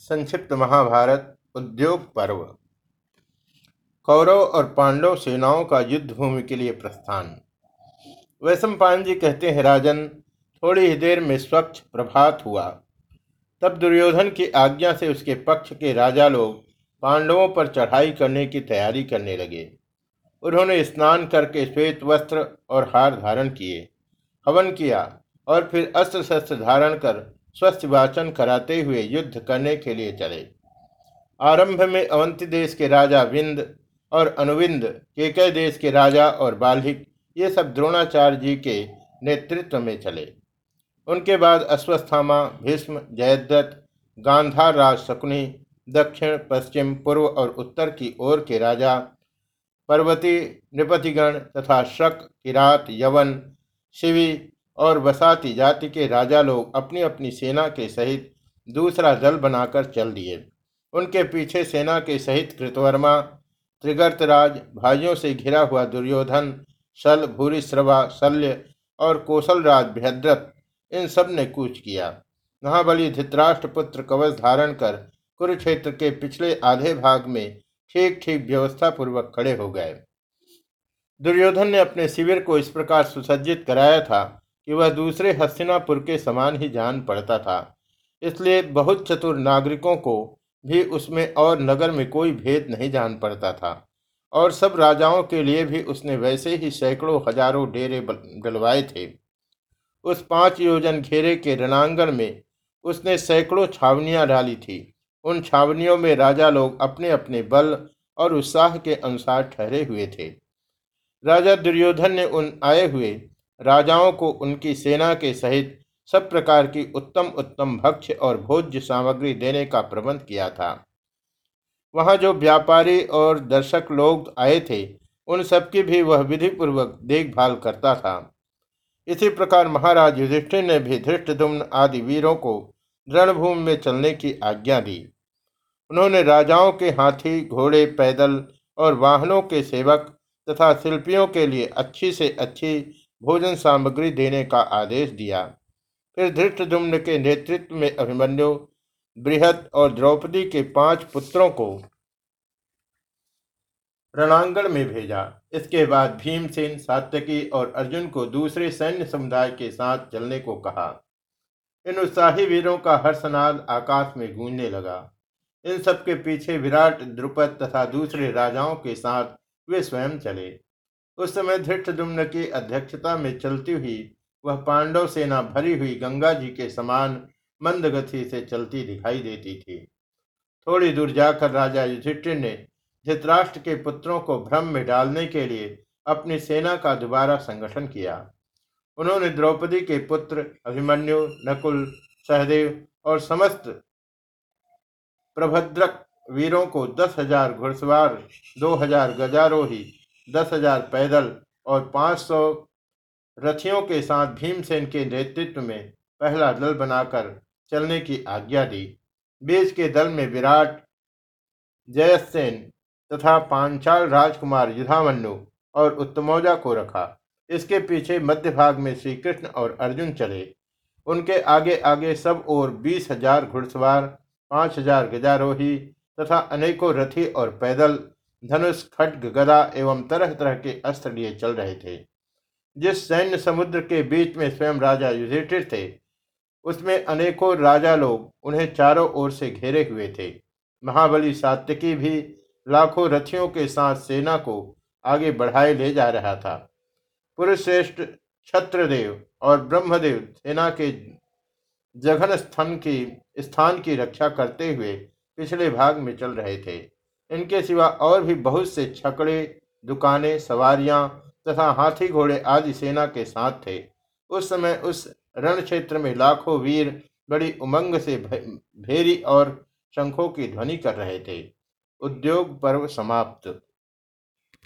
संक्षिप्त महाभारत उद्योग पर्व। कौरव और पांडव सेनाओं का युद्ध भूमि के लिए प्रस्थान। वैशंपायन जी कहते हैं, राजन, थोड़ी ही देर में स्वच्छ प्रभात हुआ। तब दुर्योधन की आज्ञा से उसके पक्ष के राजा लोग पांडवों पर चढ़ाई करने की तैयारी करने लगे। उन्होंने स्नान करके श्वेत वस्त्र और हार धारण किए, हवन किया और फिर अस्त्र शस्त्र धारण कर स्वस्थ वाचन कराते हुए युद्ध करने के लिए चले। आरंभ में अवंती देश के राजा विंद और अनुविंद, केकय देश के राजा और बाल्हिक, ये सब द्रोणाचार्य जी के नेतृत्व में चले। उनके बाद अश्वस्थामा, भीष्म, जयद्रथ, गांधार राज शकुनी, दक्षिण, पश्चिम, पूर्व और उत्तर की ओर के राजा, पर्वती, नृपतिगण तथा शक, किरात, यवन, शिवी और बसाती जाति के राजा लोग अपनी अपनी सेना के सहित दूसरा दल बनाकर चल दिए। उनके पीछे सेना के सहित कृतवर्मा, त्रिगर्तराज, भाइयों से घिरा हुआ दुर्योधन, शल, भूरिश्रवा, शल्य और कौशलराज भद्रथ इन सबने कूच किया। महाबली धृतराष्ट्र पुत्र कवच धारण कर कुरुक्षेत्र के पिछले आधे भाग में ठीक ठीक व्यवस्था पूर्वक खड़े हो गए। दुर्योधन ने अपने शिविर को इस प्रकार सुसज्जित कराया था कि वह दूसरे हस्तिनापुर के समान ही जान पड़ता था। इसलिए बहुत चतुर नागरिकों को भी उसमें और नगर में कोई भेद नहीं जान पड़ता था। और सब राजाओं के लिए भी उसने वैसे ही सैकड़ों हज़ारों डेरे डलवाए थे। उस पाँच योजन घेरे के रणांगण में उसने सैकड़ों छावनियाँ डाली थी। उन छावनियों में राजा लोग अपने अपने बल और उत्साह के अनुसार ठहरे हुए थे। राजा दुर्योधन ने उन आए हुए राजाओं को उनकी सेना के सहित सब प्रकार की उत्तम उत्तम भक्ष्य और भोज्य सामग्री देने का प्रबंध किया था। वहाँ जो व्यापारी और दर्शक लोग आए थे, उन सबकी भी वह विधि पूर्वक देखभाल करता था। इसी प्रकार महाराज युधिष्ठिर ने भी धृष्टुम्न आदि वीरों को रणभूमि में चलने की आज्ञा दी। उन्होंने राजाओं के हाथी, घोड़े, पैदल और वाहनों के सेवक तथा शिल्पियों के लिए अच्छी से अच्छी भोजन सामग्री देने का आदेश दिया। फिर धृष्टुम्न के नेतृत्व में अभिमन्यु, बृहद और द्रौपदी के पाँच पुत्रों को रणांगण में भेजा। इसके बाद भीमसेन, सात्यकी और अर्जुन को दूसरे सैन्य समुदाय के साथ चलने को कहा। इन उत्साही वीरों का हर्षनाद आकाश में गूंजने लगा। इन सबके पीछे विराट द्रुपद तथा दूसरे राजाओं के साथ वे स्वयं चले। उस समय धृष्टदुम्न की अध्यक्षता में चलती हुई, वह पांडव सेना भरी हुई गंगा जी के समान मंद गति से चलती दिखाई देती थी। थोड़ी दूर जाकर राजा युधिष्ठिर ने धृतराष्ट्र के पुत्रों को भ्रम में डालने के लिए अपनी सेना का दोबारा संगठन किया। उन्होंने द्रौपदी के पुत्र, अभिमन्यु, नकुल, सहदेव और समस्त प्रभद्रक वीरों को दस हज़ार घुड़सवार, दो हज़ार गजारोही दस हज़ार पैदल और पाँच सौ रथियों के साथ भीमसेन के नेतृत्व में पहला दल बनाकर चलने की आज्ञा दी। बीच के दल में विराट, जयसेन तथा पांचाल राजकुमार युधामन्यु और उत्तमौजा को रखा। इसके पीछे मध्य भाग में श्री कृष्ण और अर्जुन चले। उनके आगे आगे सब और बीस हज़ार घुड़सवार, पाँच हज़ार गजारोही तथा अनेकों रथी और पैदल धनुष, खड्ग, गदा एवं तरह तरह के अस्त्र लिए चल रहे थे। जिस सैन्य समुद्र के बीच में स्वयं राजा युधिष्ठिर थे, उसमें अनेकों राजा लोग उन्हें चारों ओर से घेरे हुए थे। महाबली सात्यकी भी लाखों रथियों के साथ सेना को आगे बढ़ाए ले जा रहा था। पुरुषश्रेष्ठ छत्रदेव और ब्रह्मदेव सेना के जघन स्थान की स्थान की रक्षा करते हुए पिछले भाग में चल रहे थे। इनके सिवा और भी बहुत से छकड़े, दुकानें, सवारियाँ तथा हाथी घोड़े आदि सेना के साथ थे। उस समय उस रण क्षेत्र में लाखों वीर बड़ी उमंग से भेरी और शंखों की ध्वनि कर रहे थे। उद्योग पर्व समाप्त।